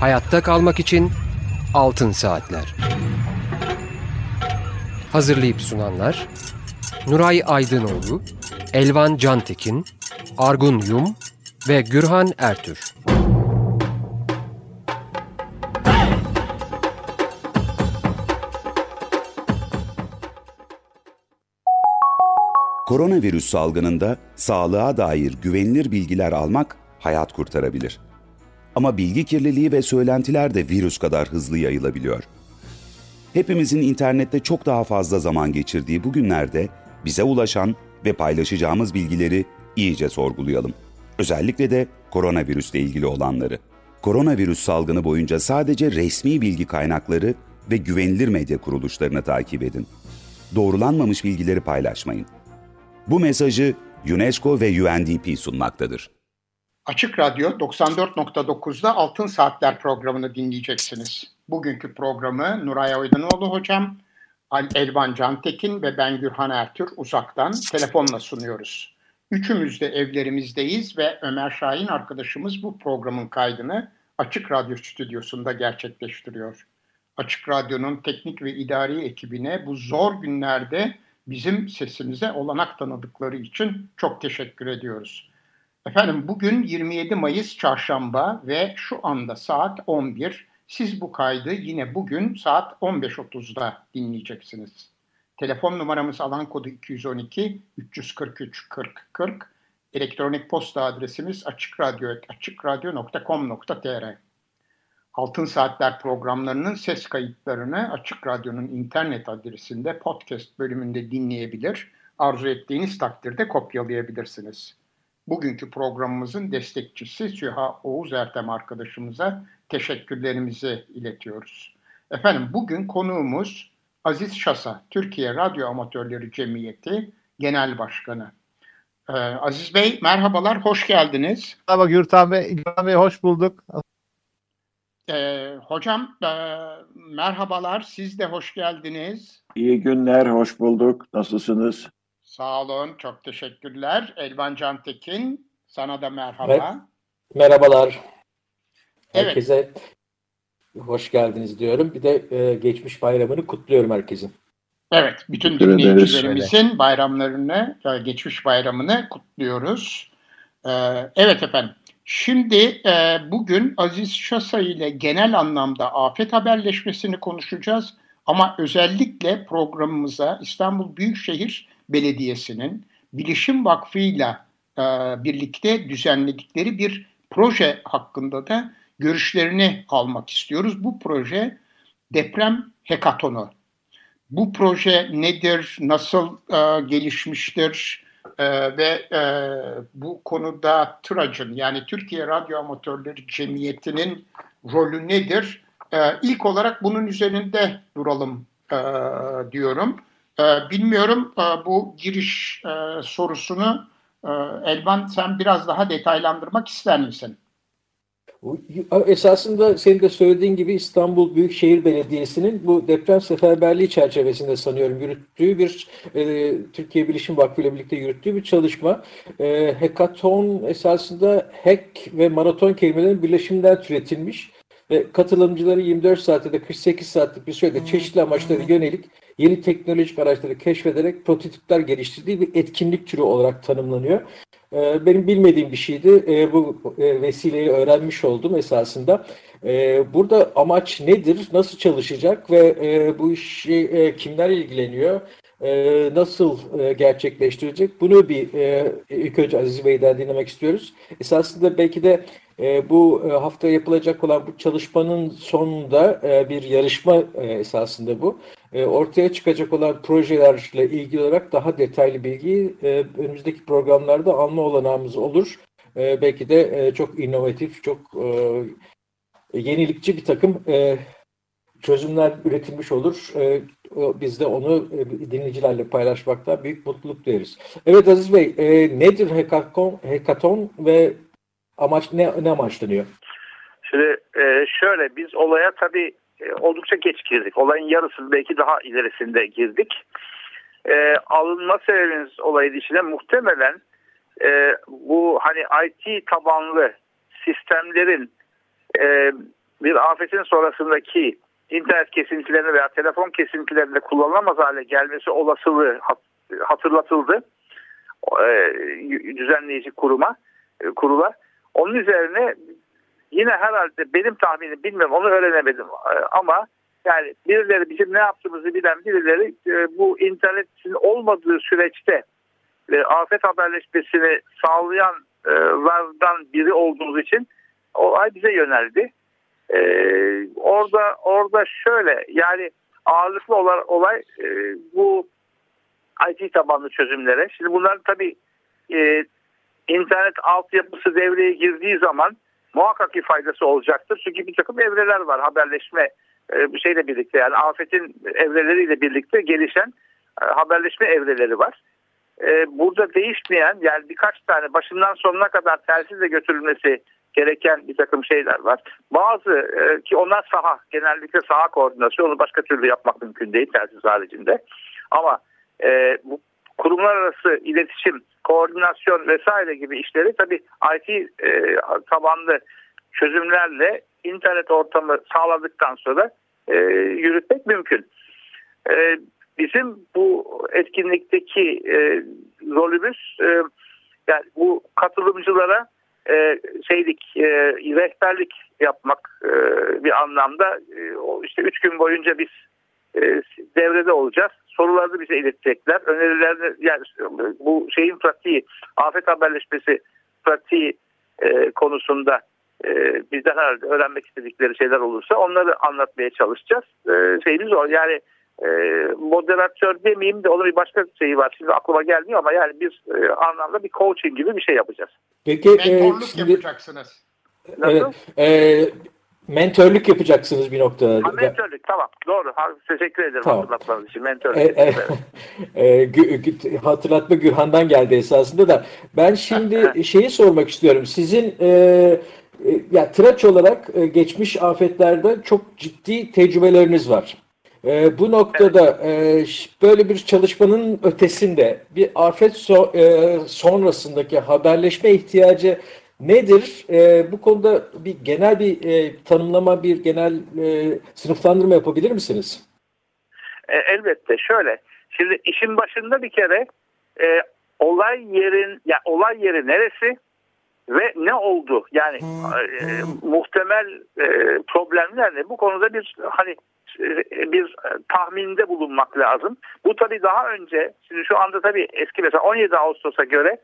Hayatta kalmak için Altın Saatler. Hazırlayıp sunanlar Nuray Aydınoğlu, Elvan Cantekin, Argun Yum ve Gürhan Ertür. Koronavirüs salgınında sağlığa dair güvenilir bilgiler almak hayat kurtarabilir. Ama bilgi kirliliği ve söylentiler de virüs kadar hızlı yayılabiliyor. Hepimizin internette çok daha fazla zaman geçirdiği bu günlerde bize ulaşan ve paylaşacağımız bilgileri iyice sorgulayalım. Özellikle de koronavirüsle ilgili olanları. Koronavirüs salgını boyunca sadece resmi bilgi kaynakları ve güvenilir medya kuruluşlarını takip edin. Doğrulanmamış bilgileri paylaşmayın. Bu mesajı UNESCO ve UNDP sunmaktadır. Açık Radyo 94.9'da Altın Saatler programını dinleyeceksiniz. Bugünkü programı Nuray Aydanoğlu hocam, Elvan Cantekin ve ben Gürhan Ertür uzaktan telefonla sunuyoruz. Üçümüz de evlerimizdeyiz ve Ömer Şahin arkadaşımız bu programın kaydını Açık Radyo stüdyosunda gerçekleştiriyor. Açık Radyo'nun teknik ve idari ekibine bu zor günlerde bizim sesimize olanak tanıdıkları için çok teşekkür ediyoruz. Efendim bugün 27 Mayıs çarşamba ve şu anda saat 11. Siz bu kaydı yine bugün saat 15.30'da dinleyeceksiniz. Telefon numaramız alan kodu 212 343 40 40. Elektronik posta adresimiz açıkradyo açıkradyo.com.tr Altın Saatler programlarının ses kayıtlarını Açık Radyo'nun internet adresinde podcast bölümünde dinleyebilir, arzu ettiğiniz takdirde kopyalayabilirsiniz. Bugünkü programımızın destekçisi Süha Oğuz Ertem arkadaşımıza teşekkürlerimizi iletiyoruz. Efendim bugün konuğumuz Aziz Şasa, Türkiye Radyo Amatörleri Cemiyeti Genel Başkanı. Ee, Aziz Bey merhabalar, hoş geldiniz. Merhaba Gürtan Bey, Gürtan Bey hoş bulduk. Ee, hocam e, merhabalar, siz de hoş geldiniz. İyi günler, hoş bulduk. Nasılsınız? Sağ olun, çok teşekkürler. Elvan Cantekin, sana da merhaba. Mer merhabalar. Evet. Herkese hoş geldiniz diyorum. Bir de e, geçmiş bayramını kutluyorum herkesin. Evet, bütün dinleyicilerimizin bayramlarını, e, geçmiş bayramını kutluyoruz. Ee, evet efendim, Şimdi e, bugün Aziz Şasa ile genel anlamda afet haberleşmesini konuşacağız. Ama özellikle programımıza İstanbul Büyükşehir Belediyesi'nin Bilişim Vakfı ile birlikte düzenledikleri bir proje hakkında da görüşlerini almak istiyoruz. Bu proje deprem hekatonu. Bu proje nedir, nasıl e, gelişmiştir, ee, ve e, bu konuda TRAC'ın yani Türkiye Radyo Amatörleri Cemiyeti'nin rolü nedir? E, ilk olarak bunun üzerinde duralım e, diyorum. E, bilmiyorum e, bu giriş e, sorusunu e, Elvan sen biraz daha detaylandırmak ister misin? Esasında senin de söylediğin gibi İstanbul Büyükşehir Belediyesi'nin bu deprem seferberliği çerçevesinde sanıyorum yürüttüğü bir e, Türkiye Bilişim Vakfı ile birlikte yürüttüğü bir çalışma. E, hekaton esasında hack ve maraton kelimelerin birleşiminden türetilmiş ve katılımcıları 24 saatte de 48 saatlik bir sürede çeşitli amaçlara yönelik yeni teknolojik araçları keşfederek prototipler geliştirdiği bir etkinlik türü olarak tanımlanıyor. Ee, benim bilmediğim bir şeydi. Ee, bu e, vesileyi öğrenmiş oldum esasında. Ee, burada amaç nedir? Nasıl çalışacak ve e, bu işi e, kimler ilgileniyor? Nasıl gerçekleştirecek? Bunu bir ilk önce Aziz Bey'den dinlemek istiyoruz. Esasında belki de bu hafta yapılacak olan bu çalışmanın sonunda bir yarışma esasında bu. E, ortaya çıkacak olan projelerle ilgili olarak daha detaylı bilgiyi e, önümüzdeki programlarda alma olanağımız olur. E, belki de çok inovatif, çok yenilikçi bir takım çözümler üretilmiş olur. Biz de onu dinleyicilerle paylaşmakta büyük mutluluk duyarız. Evet Aziz Bey, nedir hekaton, hekaton ve amaç ne, ne amaçlanıyor? Şimdi şöyle biz olaya tabii e, oldukça geç girdik. Olayın yarısı belki daha ilerisinde girdik. E, alınma sebebimiz olayı içine muhtemelen e, bu hani IT tabanlı sistemlerin e, bir afetin sonrasındaki internet kesintilerine veya telefon kesintilerinde kullanılamaz hale gelmesi olasılığı hatırlatıldı. E, düzenleyici kuruma, e, kurula. Onun üzerine yine herhalde benim tahminim bilmiyorum onu öğrenemedim e, ama yani birileri bizim ne yaptığımızı bilen birileri bu internetin olmadığı süreçte afet haberleşmesini sağlayanlardan biri olduğumuz için olay bize yöneldi. orada orada şöyle yani ağırlıklı olay, olay bu IT tabanlı çözümlere. Şimdi bunlar tabii e, internet altyapısı devreye girdiği zaman muhakkak ki faydası olacaktır. Çünkü bir takım evreler var haberleşme e, bir şeyle birlikte yani afetin evreleriyle birlikte gelişen e, haberleşme evreleri var. E, burada değişmeyen yani birkaç tane başından sonuna kadar telsizle götürülmesi gereken bir takım şeyler var. Bazı ki onlar saha genellikle saha koordinasyonu başka türlü yapmak mümkün değil telsiz haricinde. Ama e, bu kurumlar arası iletişim, koordinasyon vesaire gibi işleri tabii IT e, tabanlı çözümlerle internet ortamı sağladıktan sonra e, yürütmek mümkün. E, bizim bu etkinlikteki e, rolümüz e, yani bu katılımcılara e, şeylik e, rehberlik yapmak e, bir anlamda e, işte üç gün boyunca biz e, devrede olacağız sorularını bize iletecekler. Önerilerini yani bu şeyin pratiği, afet haberleşmesi pratiği e, konusunda e, bizden herhalde öğrenmek istedikleri şeyler olursa onları anlatmaya çalışacağız. E, şeyimiz o yani e, moderatör demeyeyim de onun bir başka şeyi var. Şimdi aklıma gelmiyor ama yani bir e, anlamda bir coaching gibi bir şey yapacağız. Peki, Mentorluk e, şimdi, yapacaksınız. Nasıl? Evet, e, mentörlük yapacaksınız bir noktada. Ha, mentörlük tamam doğru. Teşekkür ederim tamam. hatırlatmanız için. Mentörlük. E, e, e, hatırlatma Gürhan'dan geldi esasında da. Ben şimdi şeyi sormak istiyorum. Sizin e, e, ya tıraç olarak e, geçmiş afetlerde çok ciddi tecrübeleriniz var. E, bu noktada evet. e, böyle bir çalışmanın ötesinde bir afet so, e, sonrasındaki haberleşme ihtiyacı nedir? E, bu konuda bir genel bir e, tanımlama, bir genel e, sınıflandırma yapabilir misiniz? E, elbette. Şöyle. Şimdi işin başında bir kere e, olay yerin ya olay yeri neresi ve ne oldu? Yani e, muhtemel e, problemler ne? Bu konuda bir hani e, bir tahminde bulunmak lazım. Bu tabii daha önce, şimdi şu anda tabii eski mesela 17 Ağustos'a göre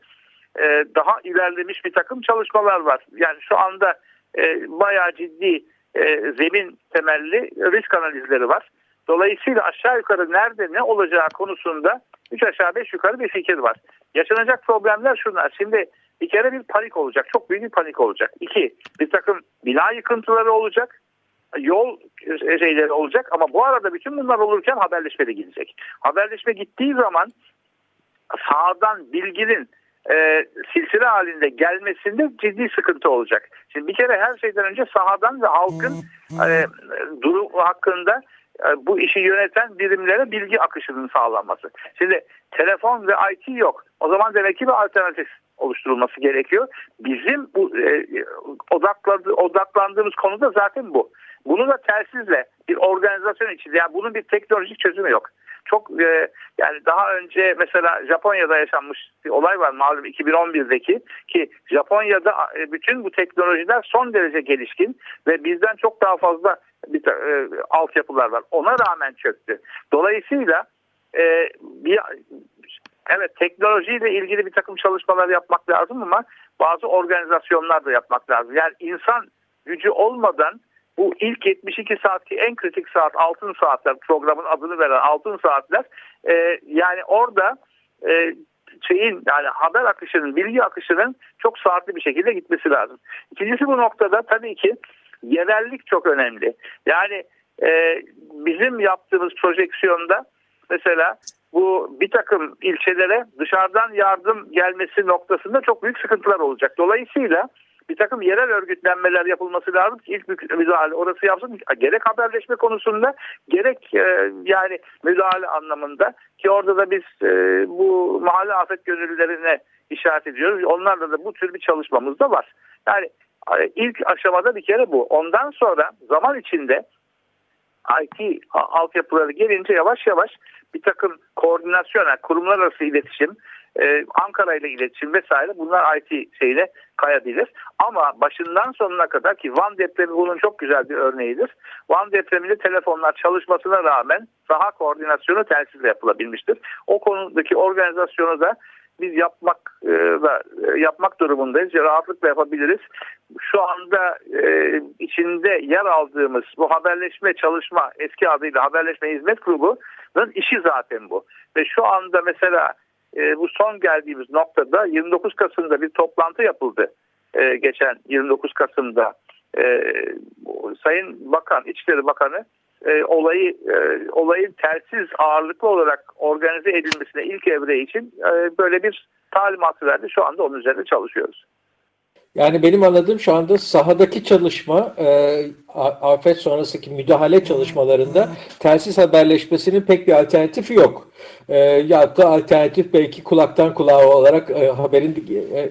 e, daha ilerlemiş bir takım çalışmalar var. Yani şu anda e, bayağı ciddi e, zemin temelli risk analizleri var. Dolayısıyla aşağı yukarı nerede ne olacağı konusunda 3 aşağı 5 yukarı bir fikir var. Yaşanacak problemler şunlar. Şimdi bir kere bir panik olacak. Çok büyük bir panik olacak. İki, bir takım bina yıkıntıları olacak. Yol şeyleri olacak ama bu arada bütün bunlar olurken haberleşme de gidecek. Haberleşme gittiği zaman sağdan bilginin e, silsile halinde gelmesinde ciddi sıkıntı olacak. Şimdi bir kere her şeyden önce sahadan ve halkın e, durum hakkında e, bu işi yöneten birimlere bilgi akışının sağlanması. Şimdi telefon ve IT yok. O zaman demek ki bir alternatif oluşturulması gerekiyor. Bizim bu e, odakladı, odaklandığımız konu da zaten bu. Bunu da telsizle bir organizasyon içinde yani bunun bir teknolojik çözümü yok çok e, yani daha önce mesela Japonya'da yaşanmış bir olay var malum 2011'deki ki Japonya'da e, bütün bu teknolojiler son derece gelişkin ve bizden çok daha fazla bir e, altyapılar var. Ona rağmen çöktü. Dolayısıyla e, bir evet teknolojiyle ilgili bir takım çalışmalar yapmak lazım ama bazı organizasyonlar da yapmak lazım. Yani insan gücü olmadan bu ilk 72 saat ki en kritik saat altın saatler programın adını veren altın saatler e, yani orada e, şeyin yani haber akışının bilgi akışının çok saatli bir şekilde gitmesi lazım. İkincisi bu noktada tabii ki yerellik çok önemli. Yani e, bizim yaptığımız projeksiyonda mesela bu bir takım ilçelere dışarıdan yardım gelmesi noktasında çok büyük sıkıntılar olacak. Dolayısıyla bir takım yerel örgütlenmeler yapılması lazım ki ilk müdahale orası yapsın. Gerek haberleşme konusunda gerek e, yani müdahale anlamında ki orada da biz e, bu mahalle afet gönüllülerine işaret ediyoruz. Onlarla da bu tür bir çalışmamız da var. Yani ilk aşamada bir kere bu. Ondan sonra zaman içinde IT altyapıları gelince yavaş yavaş bir takım koordinasyon, yani kurumlar arası iletişim, e, Ankara ile iletişim vesaire bunlar IT şeyine kayabilir. Ama başından sonuna kadar ki Van depremi bunun çok güzel bir örneğidir. Van depreminde telefonlar çalışmasına rağmen saha koordinasyonu telsizle yapılabilmiştir. O konudaki organizasyonu da biz yapmak e, da e, yapmak durumundayız. Rahatlıkla yapabiliriz. Şu anda e, içinde yer aldığımız bu haberleşme çalışma eski adıyla haberleşme hizmet grubunun işi zaten bu. Ve şu anda mesela e, bu son geldiğimiz noktada 29 Kasım'da bir toplantı yapıldı. E, geçen 29 Kasım'da e, Sayın Bakan, İçişleri Bakanı e, olayı e, olayın tersiz ağırlıklı olarak organize edilmesine ilk evre için e, böyle bir talimatı verdi. Şu anda onun üzerinde çalışıyoruz. Yani benim anladığım şu anda sahadaki çalışma, e, afet sonrasındaki müdahale çalışmalarında telsiz haberleşmesinin pek bir alternatifi yok. E, ya da alternatif belki kulaktan kulağa olarak e, haberin e,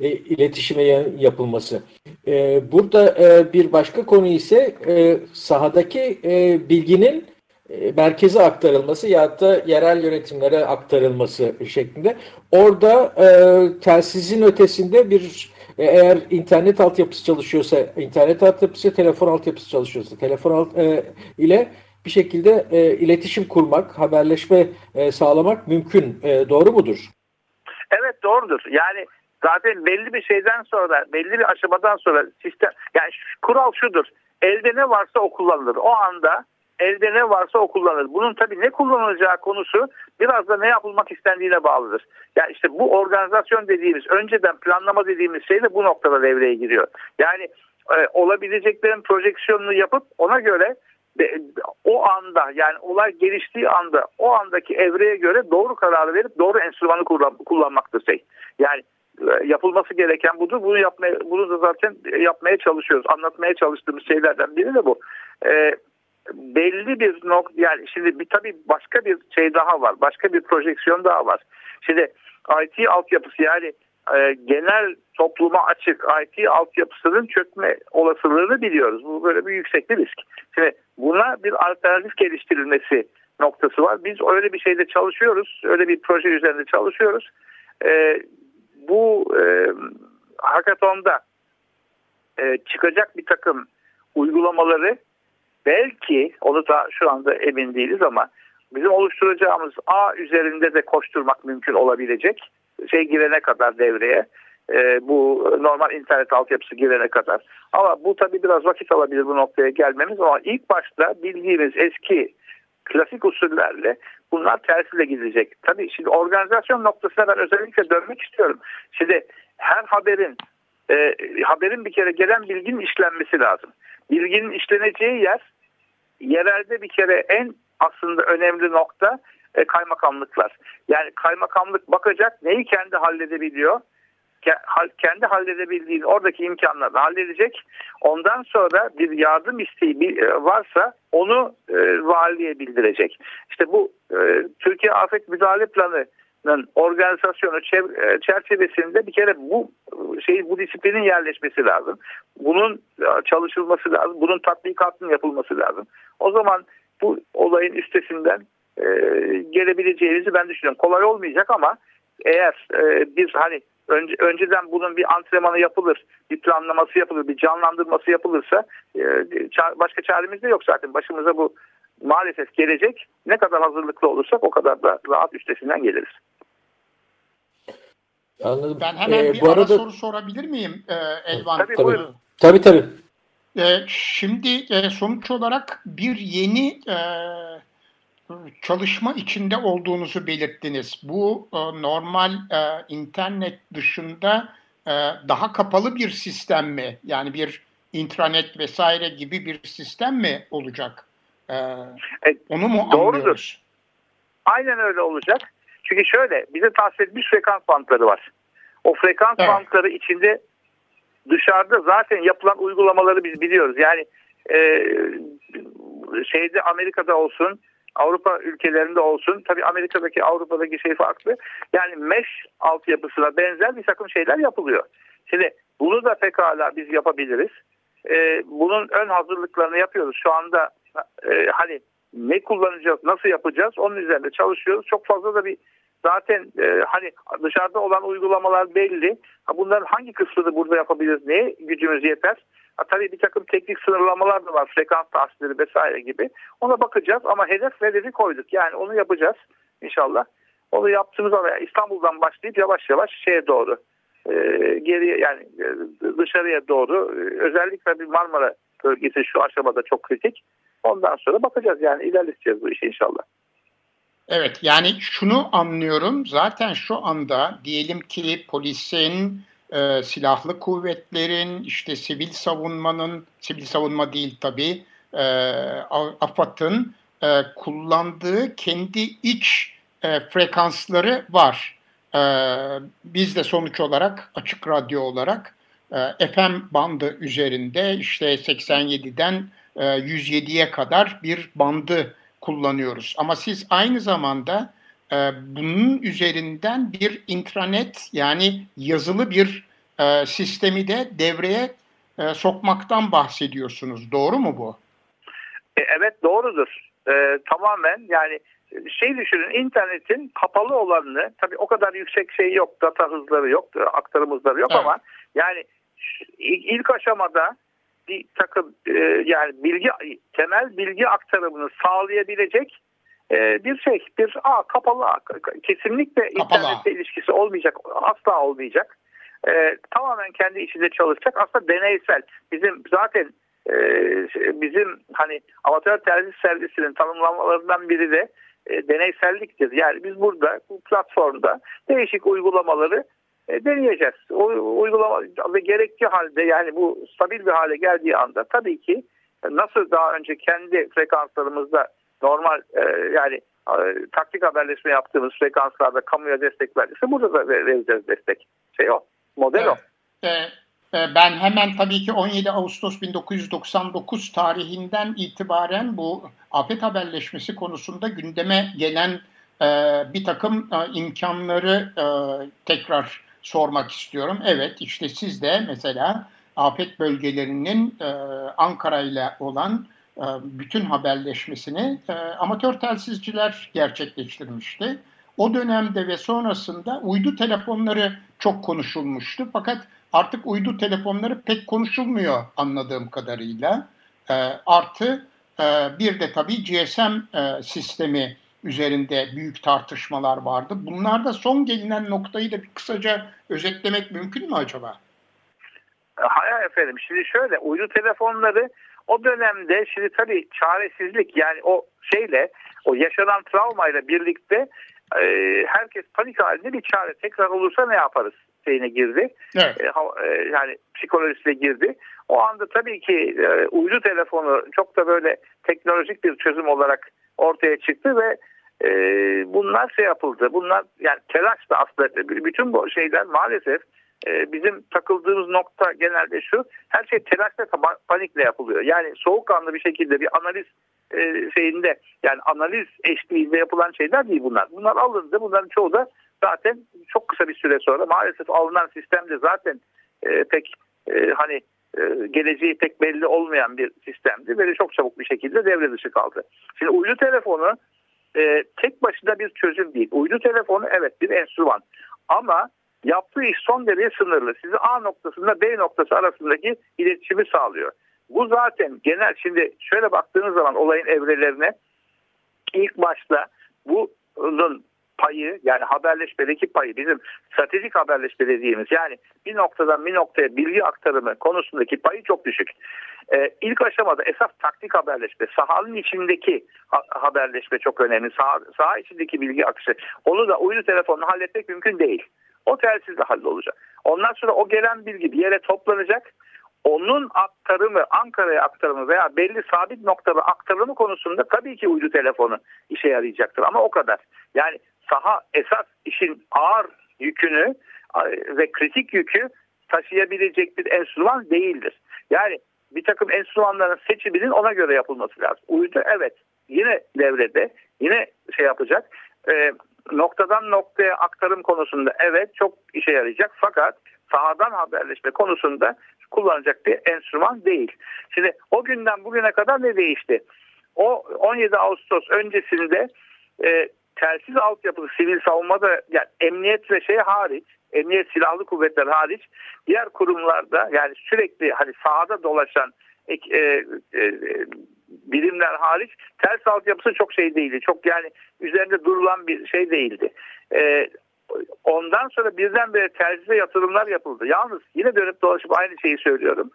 e, iletişime yapılması. E, burada e, bir başka konu ise e, sahadaki e, bilginin e, merkeze aktarılması ya da yerel yönetimlere aktarılması şeklinde. Orada e, telsizin ötesinde bir e, eğer internet altyapısı çalışıyorsa internet altyapısı, telefon altyapısı çalışıyorsa telefon alt, e, ile bir şekilde e, iletişim kurmak, haberleşme e, sağlamak mümkün. E, doğru mudur? Evet doğrudur. Yani zaten belli bir şeyden sonra, belli bir aşamadan sonra sistem, yani kural şudur. Elde ne varsa o kullanılır. O anda elde ne varsa o kullanılır. Bunun tabii ne kullanılacağı konusu biraz da ne yapılmak istendiğine bağlıdır. Yani işte bu organizasyon dediğimiz, önceden planlama dediğimiz şey de bu noktada devreye giriyor. Yani e, olabileceklerin projeksiyonunu yapıp ona göre o anda yani olay geliştiği anda o andaki evreye göre doğru kararı verip doğru enstrümanı kullan, kullanmaktır şey. Yani e, yapılması gereken budur. Bunu yapmaya bunu da zaten yapmaya çalışıyoruz. Anlatmaya çalıştığımız şeylerden biri de bu. Ee, belli bir nokta yani şimdi bir tabii başka bir şey daha var. Başka bir projeksiyon daha var. Şimdi IT altyapısı yani e, genel topluma açık IT altyapısının çökme olasılığını biliyoruz. Bu böyle bir yüksek bir risk. Şimdi buna bir alternatif geliştirilmesi noktası var. Biz öyle bir şeyde çalışıyoruz. Öyle bir proje üzerinde çalışıyoruz. E, bu e, hackathon'da e, çıkacak bir takım uygulamaları belki onu da şu anda emin değiliz ama bizim oluşturacağımız A üzerinde de koşturmak mümkün olabilecek şey girene kadar devreye e, bu normal internet altyapısı girene kadar. Ama bu tabi biraz vakit alabilir bu noktaya gelmemiz ama ilk başta bildiğimiz eski klasik usullerle bunlar tersine gidecek. Tabii şimdi organizasyon noktasına ben özellikle dönmek istiyorum. Şimdi her haberin e, haberin bir kere gelen bilginin işlenmesi lazım. Bilginin işleneceği yer yerelde bir kere en aslında önemli nokta e, kaymakamlıklar. Yani kaymakamlık bakacak neyi kendi halledebiliyor kendi halledebildiğini oradaki imkanlarla halledecek. Ondan sonra bir yardım isteği e, varsa onu e, valiye bildirecek. İşte bu e, Türkiye Afet Müdahale Planı'nın organizasyonu e, çerçevesinde bir kere bu şey bu disiplinin yerleşmesi lazım. Bunun çalışılması lazım. Bunun tatbikatının yapılması lazım. O zaman bu olayın üstesinden e, gelebileceğimizi ben düşünüyorum. Kolay olmayacak ama eğer e, bir hani önce, önceden bunun bir antrenmanı yapılır, bir planlaması yapılır, bir canlandırması yapılırsa e, başka çaremiz de yok zaten. Başımıza bu maalesef gelecek. Ne kadar hazırlıklı olursak o kadar da rahat üstesinden geliriz. Anladım. Ben hemen ee, bir bu ara arada... soru sorabilir miyim e, Elvan? Tabii, tabii. buyurun. Tabii tabii. E, şimdi e, sonuç olarak bir yeni e, çalışma içinde olduğunuzu belirttiniz. Bu e, normal e, internet dışında e, daha kapalı bir sistem mi? Yani bir intranet vesaire gibi bir sistem mi olacak? E, e, onu mu doğrudur. anlıyoruz? Aynen öyle olacak. Çünkü şöyle bize tahsis edilmiş frekans bantları var. O frekans evet. bantları içinde dışarıda zaten yapılan uygulamaları biz biliyoruz. Yani e, şeyde Amerika'da olsun, Avrupa ülkelerinde olsun. Tabii Amerika'daki Avrupa'daki şey farklı. Yani mesh altyapısına benzer bir takım şeyler yapılıyor. Şimdi Bunu da pekala biz yapabiliriz. E, bunun ön hazırlıklarını yapıyoruz. Şu anda e, hani ne kullanacağız, nasıl yapacağız onun üzerinde çalışıyoruz. Çok fazla da bir zaten e, hani dışarıda olan uygulamalar belli. Ha, bunların hangi kısmını burada yapabiliriz, neye gücümüz yeter? Ha, tabii bir takım teknik sınırlamalar da var, frekans tahsilleri vesaire gibi. Ona bakacağız ama hedef ve koyduk. Yani onu yapacağız inşallah. Onu yaptığımız zaman İstanbul'dan başlayıp yavaş yavaş şeye doğru e, geriye yani e, dışarıya doğru e, özellikle bir Marmara bölgesi şu aşamada çok kritik. Ondan sonra bakacağız yani ilerleteceğiz bu işi inşallah. Evet yani şunu anlıyorum zaten şu anda diyelim ki polisin, e, silahlı kuvvetlerin, işte sivil savunmanın, sivil savunma değil tabii, e, AFAD'ın e, kullandığı kendi iç e, frekansları var. E, biz de sonuç olarak açık radyo olarak FM bandı üzerinde işte 87'den e, 107'ye kadar bir bandı kullanıyoruz. Ama siz aynı zamanda e, bunun üzerinden bir intranet yani yazılı bir e, sistemi de devreye e, sokmaktan bahsediyorsunuz. Doğru mu bu? E, evet doğrudur. E, tamamen yani şey düşünün internetin kapalı olanını tabii o kadar yüksek şey yok data hızları yok aktarım hızları yok evet. ama yani ilk aşamada bir takım e, yani bilgi temel bilgi aktarımını sağlayabilecek e, bir şey bir a kapalı ağ kesinlikle kapalı. internetle ilişkisi olmayacak asla olmayacak e, tamamen kendi içinde çalışacak aslında deneysel bizim zaten e, bizim hani amatör tercih servisinin tanımlamalarından biri de e, deneyselliktir. Yani biz burada bu platformda değişik uygulamaları deneyeceğiz. O uygulama ve gerekli halde yani bu stabil bir hale geldiği anda tabii ki nasıl daha önce kendi frekanslarımızda normal e, yani e, taktik haberleşme yaptığımız frekanslarda kamuya destek verdiyse burada da vereceğiz destek. Şey o, model evet. o. Evet. Ben hemen tabii ki 17 Ağustos 1999 tarihinden itibaren bu afet haberleşmesi konusunda gündeme gelen e, bir takım e, imkanları e, tekrar sormak istiyorum. Evet işte siz de mesela afet bölgelerinin e, Ankara ile olan e, bütün haberleşmesini e, amatör telsizciler gerçekleştirmişti. O dönemde ve sonrasında uydu telefonları çok konuşulmuştu. Fakat artık uydu telefonları pek konuşulmuyor anladığım kadarıyla. E, artı e, bir de tabii GSM e, sistemi üzerinde büyük tartışmalar vardı. Bunlarda son gelinen noktayı da bir kısaca özetlemek mümkün mü acaba? Hayır efendim. Şimdi şöyle uydu telefonları o dönemde şimdi tabii çaresizlik yani o şeyle o yaşanan travmayla birlikte e, herkes panik halinde bir çare tekrar olursa ne yaparız şeyine girdi. Evet. E, e, yani psikolojisine girdi. O anda tabii ki e, uydu telefonu çok da böyle teknolojik bir çözüm olarak ortaya çıktı ve e, bunlar şey yapıldı. Bunlar yani telaş da aslında bütün bu şeyler maalesef e, bizim takıldığımız nokta genelde şu her şey telaşla panikle yapılıyor. Yani soğukkanlı bir şekilde bir analiz e, şeyinde yani analiz eşliğinde yapılan şeyler değil bunlar. Bunlar alındı. Bunların çoğu da zaten çok kısa bir süre sonra maalesef alınan sistemde zaten e, pek e, hani e, geleceği pek belli olmayan bir sistemdi ve çok çabuk bir şekilde devre dışı kaldı. Şimdi uydu telefonu e, tek başına bir çözüm değil. Uydu telefonu evet bir enstrüman ama yaptığı iş son derece sınırlı. Sizi A noktasında B noktası arasındaki iletişimi sağlıyor. Bu zaten genel şimdi şöyle baktığınız zaman olayın evrelerine ilk başta bunun payı yani haberleşmedeki payı bizim stratejik haberleşme dediğimiz yani bir noktadan bir noktaya bilgi aktarımı konusundaki payı çok düşük. Ee, ilk aşamada esas taktik haberleşme, sahanın içindeki ha- haberleşme çok önemli. Saha, saha içindeki bilgi akışı. Onu da uydu telefonunu halletmek mümkün değil. O telsizle hallolacak. Ondan sonra o gelen bilgi bir yere toplanacak onun aktarımı, Ankara'ya aktarımı veya belli sabit noktada aktarımı konusunda tabii ki uydu telefonu işe yarayacaktır ama o kadar. Yani saha esas işin ağır yükünü ve kritik yükü taşıyabilecek bir enstrüman değildir. Yani bir takım enstrümanların seçiminin ona göre yapılması lazım. Uydu evet yine devrede yine şey yapacak. E, noktadan noktaya aktarım konusunda evet çok işe yarayacak fakat sahadan haberleşme konusunda kullanacak bir enstrüman değil. Şimdi o günden bugüne kadar ne değişti? O 17 Ağustos öncesinde e, telsiz altyapısı sivil savunmada yani emniyet ve şey hariç emniyet silahlı kuvvetler hariç diğer kurumlarda yani sürekli hani sahada dolaşan e, e, e, birimler hariç ters altyapısı çok şey değildi. Çok yani üzerinde durulan bir şey değildi. E, ondan sonra birdenbire tercihe yatırımlar yapıldı. Yalnız yine dönüp dolaşıp aynı şeyi söylüyorum.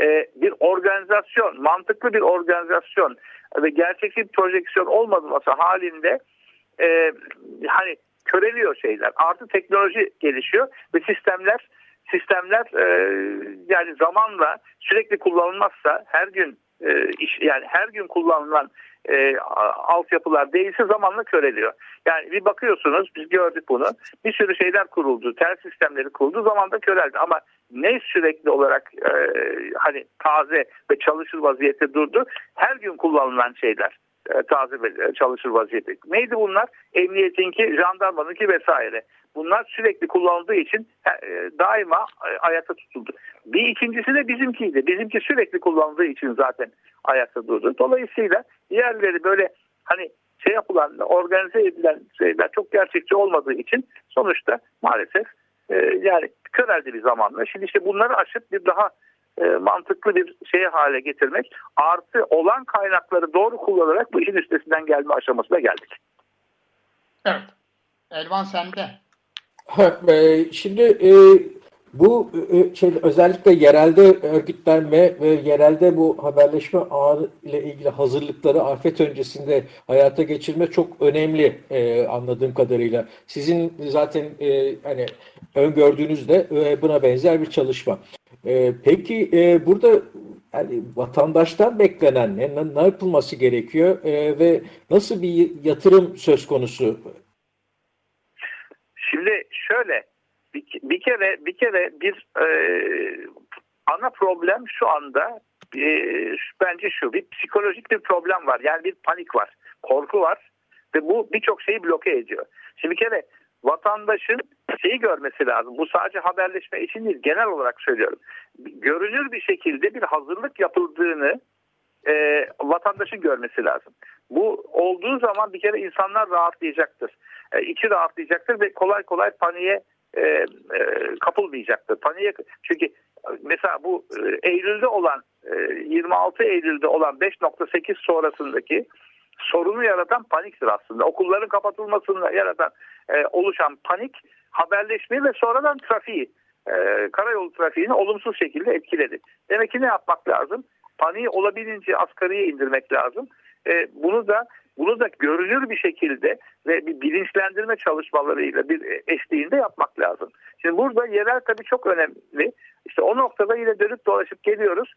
E, bir organizasyon, mantıklı bir organizasyon ve gerçekçi bir projeksiyon olmaması halinde e, hani köreliyor şeyler. Artı teknoloji gelişiyor ve sistemler sistemler e, yani zamanla sürekli kullanılmazsa her gün e, iş, yani her gün kullanılan e, altyapılar değilse zamanla köreliyor. Yani bir bakıyorsunuz biz gördük bunu bir sürü şeyler kuruldu ters sistemleri kuruldu zamanda köreldi ama ne sürekli olarak e, hani taze ve çalışır vaziyette durdu her gün kullanılan şeyler e, çalışır vaziyette. Neydi bunlar? Emniyetinki, jandarmanınki vesaire. Bunlar sürekli kullanıldığı için e, daima e, ayakta tutuldu. Bir ikincisi de bizimkiydi. Bizimki sürekli kullanıldığı için zaten ayakta durdu. Dolayısıyla diğerleri böyle hani şey yapılan, organize edilen şeyler çok gerçekçi olmadığı için sonuçta maalesef yani köreldi bir zamanla. Şimdi işte bunları aşıp bir daha e, mantıklı bir şey hale getirmek artı olan kaynakları doğru kullanarak bu işin üstesinden gelme aşamasına geldik. Evet. Elvan sende. E, şimdi e, bu e, şey özellikle yerelde örgütlenme ve yerelde bu haberleşme ağı ile ilgili hazırlıkları afet öncesinde hayata geçirme çok önemli e, anladığım kadarıyla. Sizin zaten e, hani öngördüğünüzde e, buna benzer bir çalışma. E, peki e, burada yani vatandaştan beklenen ne, ne yapılması gerekiyor e, ve nasıl bir yatırım söz konusu? Şimdi şöyle bir, bir kere bir kere bir e, ana problem şu anda e, bence şu bir psikolojik bir problem var yani bir panik var korku var ve bu birçok şeyi bloke ediyor. Şimdi bir kere vatandaşın şeyi görmesi lazım. Bu sadece haberleşme için değil genel olarak söylüyorum. Görünür bir şekilde bir hazırlık yapıldığını e, vatandaşın görmesi lazım. Bu olduğu zaman bir kere insanlar rahatlayacaktır. E, içi rahatlayacaktır ve kolay kolay paniğe e, e, kapılmayacaktır. Paniğe, çünkü mesela bu e, Eylül'de olan e, 26 Eylül'de olan 5.8 sonrasındaki sorunu yaratan paniktir aslında. Okulların kapatılmasını yaratan e, oluşan panik haberleşmeyi ve sonradan trafiği, e, karayolu trafiğini olumsuz şekilde etkiledi. Demek ki ne yapmak lazım? Paniği olabildiğince asgariye indirmek lazım. E, bunu da bunu da görünür bir şekilde ve bir bilinçlendirme çalışmalarıyla bir eşliğinde yapmak lazım. Şimdi burada yerel tabii çok önemli. İşte o noktada yine dönüp dolaşıp geliyoruz.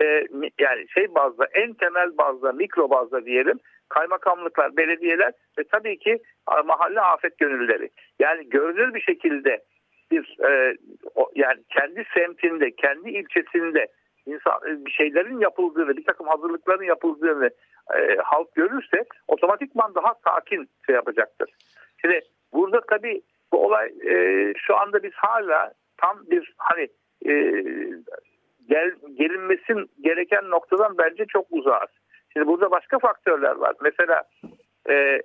Ee, yani şey bazda en temel bazda mikro bazda diyelim kaymakamlıklar, belediyeler ve tabii ki mahalle afet gönülleri. Yani görünür bir şekilde bir e, o, yani kendi semtinde, kendi ilçesinde insan bir şeylerin yapıldığını, bir takım hazırlıkların yapıldığını e, halk görürse otomatikman daha sakin şey yapacaktır. Şimdi burada tabii bu olay e, şu anda biz hala tam bir hani e, gel, gelinmesin gereken noktadan bence çok uzağız. Şimdi burada başka faktörler var. Mesela e,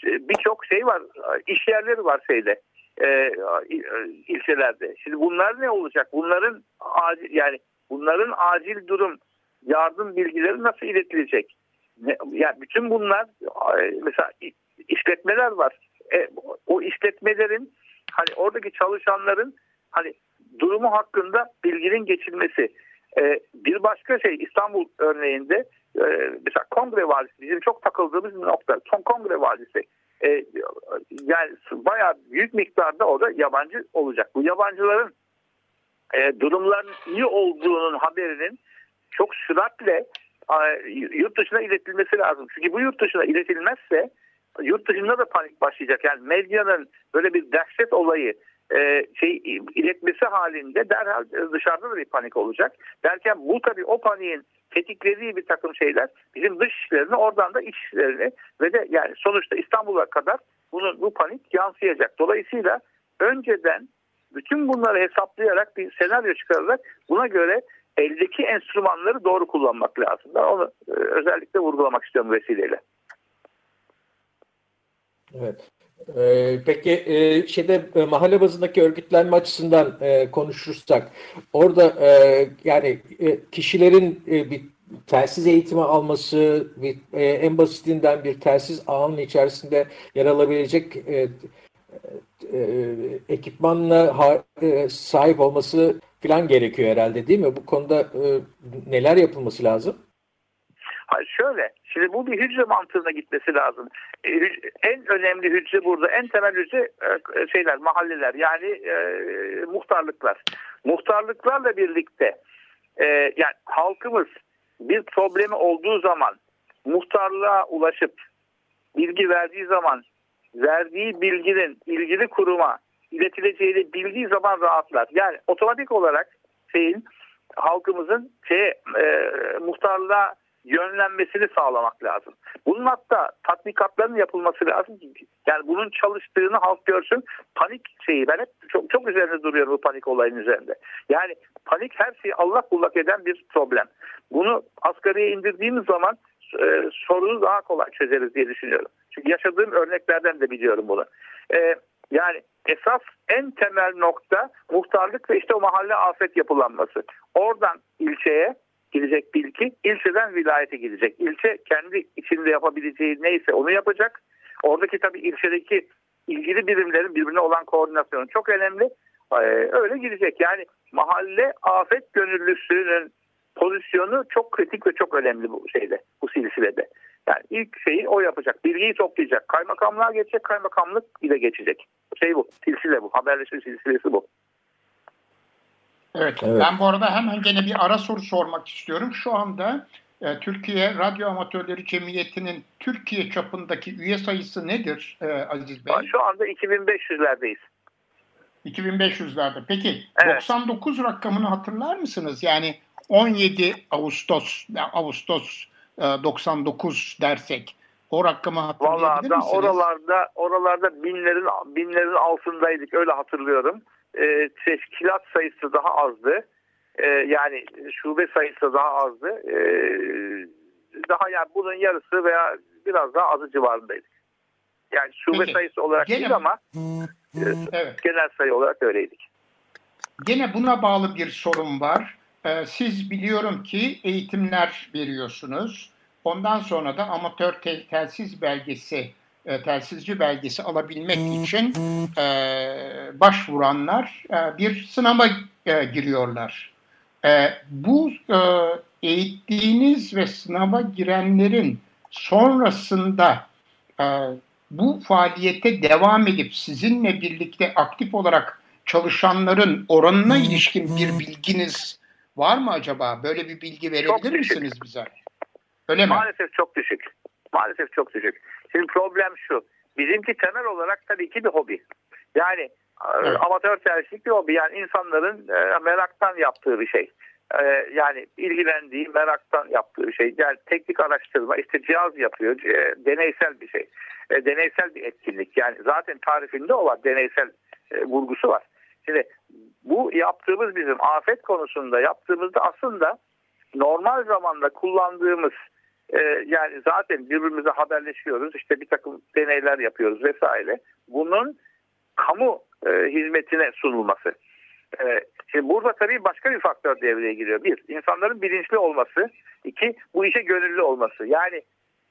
birçok bir şey var. İş yerleri var şeyde e, ilçelerde. Şimdi bunlar ne olacak? Bunların acil yani bunların acil durum yardım bilgileri nasıl iletilecek? Ne, yani bütün bunlar mesela işletmeler var. E, o işletmelerin hani oradaki çalışanların hani durumu hakkında bilginin geçilmesi. E, bir başka şey İstanbul örneğinde e, mesela kongre valisi bizim çok takıldığımız bir nokta. Son kongre valisi e, yani bayağı büyük miktarda orada yabancı olacak. Bu yabancıların e, durumların iyi olduğunun haberinin çok süratle yurt dışına iletilmesi lazım. Çünkü bu yurt dışına iletilmezse yurt dışında da panik başlayacak. Yani medyanın böyle bir dehşet olayı e, şey iletmesi halinde derhal dışarıda da bir panik olacak. Derken bu tabii o paniğin tetiklediği bir takım şeyler bizim dış işlerini oradan da iç işlerini ve de yani sonuçta İstanbul'a kadar bunun bu panik yansıyacak. Dolayısıyla önceden bütün bunları hesaplayarak bir senaryo çıkararak buna göre eldeki enstrümanları doğru kullanmak lazım. Ben onu e, özellikle vurgulamak istiyorum vesileyle. Evet. Ee, peki e, şeyde e, mahalle bazındaki örgütlenme açısından e, konuşursak orada e, yani kişilerin bir telsiz eğitimi alması bir, en basitinden bir telsiz ağının içerisinde yer alabilecek ekipmanla sahip olması falan gerekiyor herhalde değil mi? Bu konuda neler yapılması lazım? Hayır şöyle, şimdi bu bir hücre mantığına gitmesi lazım. E, en önemli hücre burada, en temel hücre e, şeyler, mahalleler yani e, muhtarlıklar. Muhtarlıklarla birlikte e, yani halkımız bir problemi olduğu zaman muhtarlığa ulaşıp bilgi verdiği zaman verdiği bilginin ilgili kuruma iletileceğini bildiği zaman rahatlar. Yani otomatik olarak şeyin halkımızın şey, e, muhtarlığa yönlenmesini sağlamak lazım. Bunun hatta tatbikatların yapılması lazım. Yani bunun çalıştığını halk görsün. Panik şeyi ben hep çok, çok üzerinde duruyorum bu panik olayın üzerinde. Yani panik her şeyi Allah bullak eden bir problem. Bunu asgariye indirdiğimiz zaman e, sorunu daha kolay çözeriz diye düşünüyorum. Çünkü yaşadığım örneklerden de biliyorum bunu. E, yani esas en temel nokta muhtarlık ve işte o mahalle afet yapılanması. Oradan ilçeye gidecek bilgi, ilçeden vilayete gidecek. İlçe kendi içinde yapabileceği neyse onu yapacak. Oradaki tabii ilçedeki ilgili birimlerin birbirine olan koordinasyonu çok önemli. Ee, öyle gidecek. Yani mahalle afet gönüllüsünün pozisyonu çok kritik ve çok önemli bu şeyde, bu silsilede. Yani ilk şeyi o yapacak. Bilgiyi toplayacak. Kaymakamlığa geçecek, kaymakamlık ile geçecek. Şey bu, silsile bu. Haberleşme silsilesi bu. Evet, evet, ben bu arada hemen gene bir ara soru sormak istiyorum. Şu anda e, Türkiye Radyo Amatörleri Cemiyeti'nin Türkiye çapındaki üye sayısı nedir e, Aziz Bey? Şu anda 2500'lerdeyiz. 2500'lerde. Peki evet. 99 rakamını hatırlar mısınız? Yani 17 Ağustos, Ağustos 99 e, dersek o rakamı hatırlayabilir Vallahi misiniz? Oralarda, oralarda binlerin binlerin altındaydık öyle hatırlıyorum e, teşkilat sayısı daha azdı. E, yani şube sayısı daha azdı. E, daha yani bunun yarısı veya biraz daha azı civarındaydık. Yani şube Peki. sayısı olarak Gene, değil ama e, evet. genel sayı olarak öyleydik. Gene buna bağlı bir sorun var. Ee, siz biliyorum ki eğitimler veriyorsunuz. Ondan sonra da amatör tel telsiz belgesi e, telsizci belgesi alabilmek için e, başvuranlar e, bir sınava e, giriyorlar. E, bu e, eğittiğiniz ve sınava girenlerin sonrasında e, bu faaliyete devam edip sizinle birlikte aktif olarak çalışanların oranına ilişkin bir bilginiz var mı acaba? Böyle bir bilgi verebilir misiniz bize? Öyle mi? Maalesef çok düşük. Maalesef çok düşük. Şimdi problem şu. Bizimki temel olarak tabii ki bir hobi. Yani e, evet. amatör tercihlik bir hobi. Yani insanların e, meraktan yaptığı bir şey. E, yani ilgilendiği, meraktan yaptığı bir şey. Yani teknik araştırma, işte cihaz yapıyor. E, deneysel bir şey. E, deneysel bir etkinlik. Yani zaten tarifinde o var. Deneysel e, vurgusu var. Şimdi bu yaptığımız bizim afet konusunda yaptığımızda aslında normal zamanda kullandığımız ee, yani zaten birbirimize haberleşiyoruz. İşte bir takım deneyler yapıyoruz vesaire. Bunun kamu e, hizmetine sunulması. E, şimdi burada tabii başka bir faktör devreye giriyor. Bir, insanların bilinçli olması. iki bu işe gönüllü olması. Yani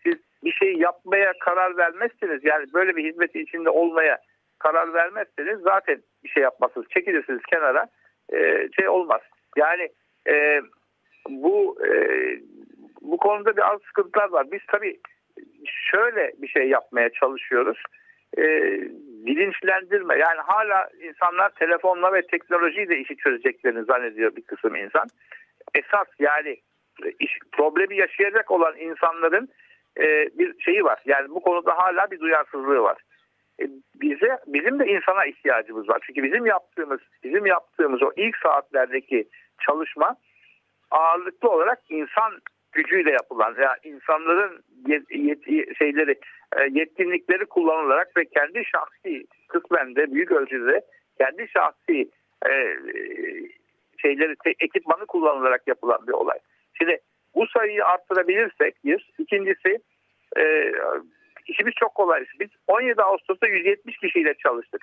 siz bir şey yapmaya karar vermezseniz yani böyle bir hizmeti içinde olmaya karar vermezseniz zaten bir şey yapmazsınız. Çekilirsiniz kenara e, şey olmaz. Yani e, bu e, bu konuda bir az sıkıntılar var. Biz tabii şöyle bir şey yapmaya çalışıyoruz. E, bilinçlendirme yani hala insanlar telefonla ve teknolojiyle işi çözeceklerini zannediyor bir kısım insan. Esas yani iş, problemi yaşayacak olan insanların e, bir şeyi var. Yani bu konuda hala bir duyarsızlığı var. E, bize bizim de insana ihtiyacımız var. Çünkü bizim yaptığımız bizim yaptığımız o ilk saatlerdeki çalışma ağırlıklı olarak insan gücüyle yapılan ya insanların yet, yet, şeyleri e, yetkinlikleri kullanılarak ve kendi şahsi kısmen de büyük ölçüde kendi şahsi e, şeyleri ekipmanı kullanılarak yapılan bir olay. Şimdi bu sayıyı arttırabilirsek bir, ikincisi e, işimiz çok kolay. Biz 17 Ağustos'ta 170 kişiyle çalıştık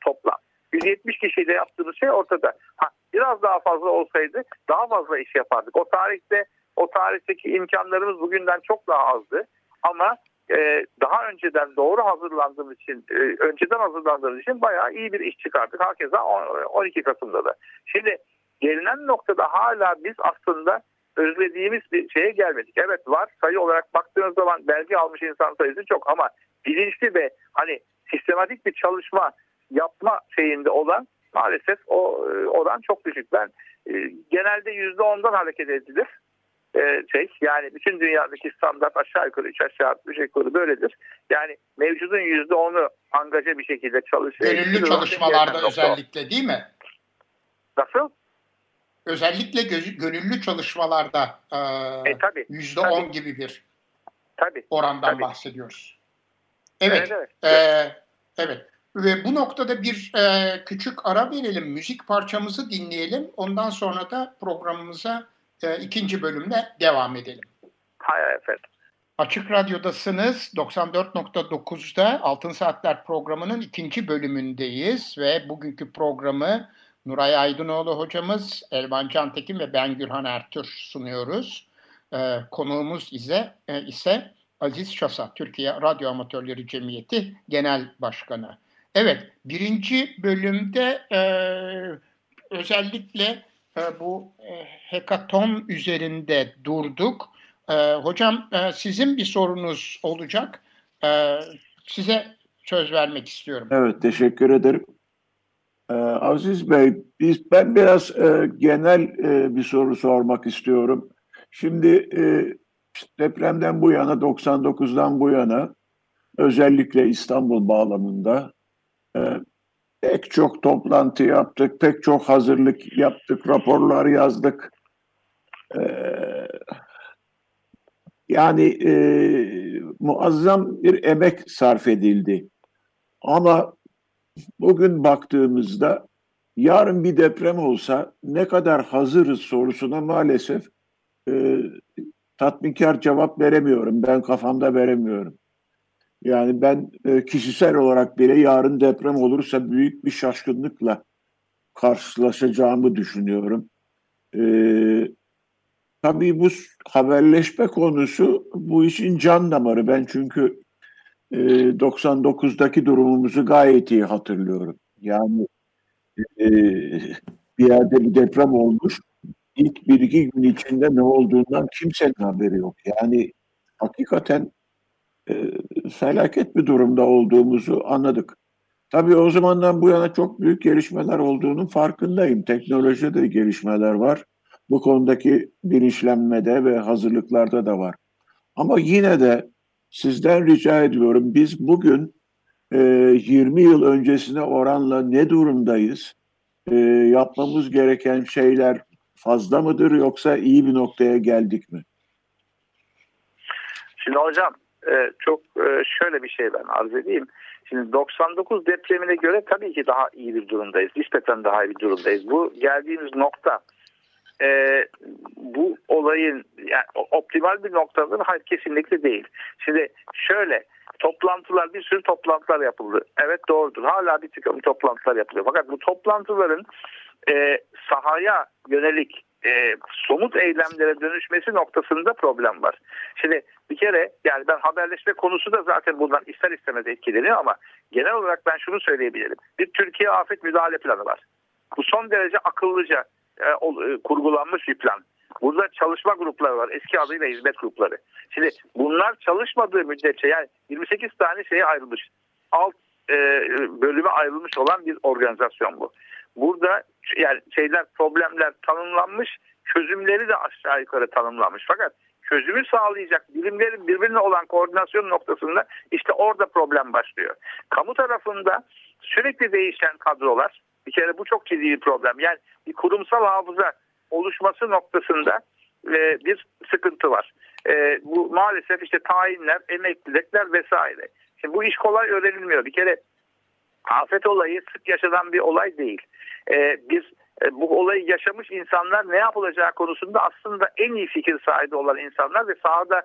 toplam. 170 kişiyle yaptığımız şey ortada. Ha, biraz daha fazla olsaydı daha fazla iş yapardık. O tarihte o tarihteki imkanlarımız bugünden çok daha azdı. Ama e, daha önceden doğru hazırlandığımız için, e, önceden hazırlandığımız için bayağı iyi bir iş çıkardık. Herkese 12 Kasım'da da. Şimdi gelinen noktada hala biz aslında özlediğimiz bir şeye gelmedik. Evet var sayı olarak baktığınız zaman belge almış insan sayısı çok ama bilinçli ve hani sistematik bir çalışma yapma şeyinde olan maalesef o e, oran çok düşük. Ben e, genelde yüzde ondan hareket edilir. E, şey yani bütün dünyadaki standart aşağı yukarı üç aşağı üç yukarı böyledir. Yani mevcudun yüzde onu angaja bir şekilde çalışıyor. Gönüllü çalışmalarda özellikle değil mi? Nasıl? Özellikle gönüllü çalışmalarda yüzde on gibi bir tabii, orandan tabii. bahsediyoruz. Evet. Evet. evet. E, evet. Ve bu noktada bir e, küçük ara verelim, müzik parçamızı dinleyelim. Ondan sonra da programımıza e, ikinci bölümde devam edelim. Hayır efendim. Açık Radyo'dasınız. 94.9'da Altın Saatler programının ikinci bölümündeyiz ve bugünkü programı Nuray Aydınoğlu hocamız, Elvan Cantekin ve ben Gürhan Ertür sunuyoruz. Ee, konuğumuz ise, e, ise Aziz Şasa, Türkiye Radyo Amatörleri Cemiyeti Genel Başkanı. Evet, birinci bölümde e, özellikle bu e, hekaton üzerinde durduk. E, hocam e, sizin bir sorunuz olacak. E, size söz vermek istiyorum. Evet, teşekkür ederim. Aziz Bey, biz ben biraz e, genel e, bir soru sormak istiyorum. Şimdi e, depremden bu yana, 99'dan bu yana özellikle İstanbul bağlamında e, pek çok toplantı yaptık, pek çok hazırlık yaptık, raporlar yazdık. E, yani e, muazzam bir emek sarf edildi. Ama bugün baktığımızda yarın bir deprem olsa ne kadar hazırız sorusuna maalesef e, tatminkar cevap veremiyorum. Ben kafamda veremiyorum. Yani ben e, kişisel olarak bile yarın deprem olursa büyük bir şaşkınlıkla karşılaşacağımı düşünüyorum. E, tabii bu haberleşme konusu bu işin can damarı. Ben çünkü 99'daki durumumuzu gayet iyi hatırlıyorum. Yani e, bir yerde bir deprem olmuş. İlk bir iki gün içinde ne olduğundan kimsenin haberi yok. Yani hakikaten e, felaket bir durumda olduğumuzu anladık. Tabii o zamandan bu yana çok büyük gelişmeler olduğunun farkındayım. Teknolojide de gelişmeler var. Bu konudaki bilinçlenmede ve hazırlıklarda da var. Ama yine de sizden rica ediyorum. Biz bugün e, 20 yıl öncesine oranla ne durumdayız? E, yapmamız gereken şeyler fazla mıdır yoksa iyi bir noktaya geldik mi? Şimdi hocam e, çok e, şöyle bir şey ben arz edeyim. Şimdi 99 depremine göre tabii ki daha iyi bir durumdayız. Nispeten daha iyi bir durumdayız. Bu geldiğimiz nokta e, bu olayın yani optimal bir noktadır. Hayır kesinlikle değil. Şimdi şöyle toplantılar bir sürü toplantılar yapıldı. Evet doğrudur. Hala bir takım toplantılar yapılıyor. Fakat bu toplantıların e, sahaya yönelik e, somut eylemlere dönüşmesi noktasında problem var. Şimdi bir kere yani ben haberleşme konusu da zaten bundan ister istemez etkileniyor ama genel olarak ben şunu söyleyebilirim. Bir Türkiye afet müdahale planı var. Bu son derece akıllıca e, e, kurgulanmış bir plan. Burada çalışma grupları var. Eski adıyla hizmet grupları. Şimdi bunlar çalışmadığı müddetçe yani 28 tane şeye ayrılmış. Alt e, bölüme ayrılmış olan bir organizasyon bu. Burada yani şeyler problemler tanımlanmış, çözümleri de aşağı yukarı tanımlanmış. Fakat çözümü sağlayacak bilimlerin birbirine olan koordinasyon noktasında işte orada problem başlıyor. Kamu tarafında sürekli değişen kadrolar, bir kere bu çok ciddi bir problem. Yani bir kurumsal hafıza oluşması noktasında e, bir sıkıntı var. E, bu maalesef işte tayinler, emeklilikler vesaire. Şimdi bu iş kolay öğrenilmiyor. Bir kere afet olayı sık yaşanan bir olay değil. E, biz e, bu olayı yaşamış insanlar ne yapılacağı konusunda aslında en iyi fikir sahibi olan insanlar ve sahada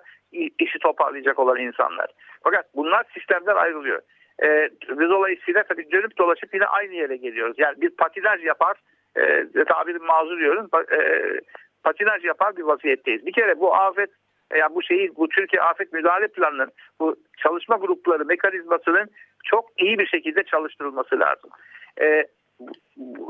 işi toparlayacak olan insanlar. Fakat bunlar sistemden ayrılıyor. E, ve dolayısıyla tabii dönüp dolaşıp yine aynı yere geliyoruz. Yani bir patinaj yapar, e, tabirim mazur diyorum, e, patinaj yapar bir vaziyetteyiz. Bir kere bu afet yani bu şeyi bu Türkiye Afet Müdahale Planı'nın bu çalışma grupları mekanizmasının çok iyi bir şekilde çalıştırılması lazım. E,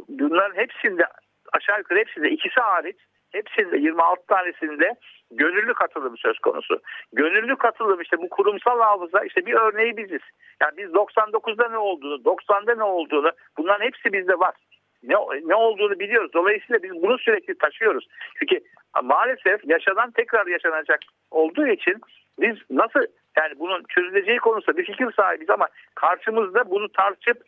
bunların hepsinde aşağı yukarı hepsinde ikisi hariç hepsinde 26 tanesinde gönüllü katılım söz konusu. Gönüllü katılım işte bu kurumsal hafıza işte bir örneği biziz. Yani biz 99'da ne olduğunu, 90'da ne olduğunu bunların hepsi bizde var. Ne, ne olduğunu biliyoruz. Dolayısıyla biz bunu sürekli taşıyoruz. Çünkü maalesef yaşanan tekrar yaşanacak olduğu için biz nasıl yani bunun çözüleceği konusunda bir fikir sahibiz ama karşımızda bunu tartışıp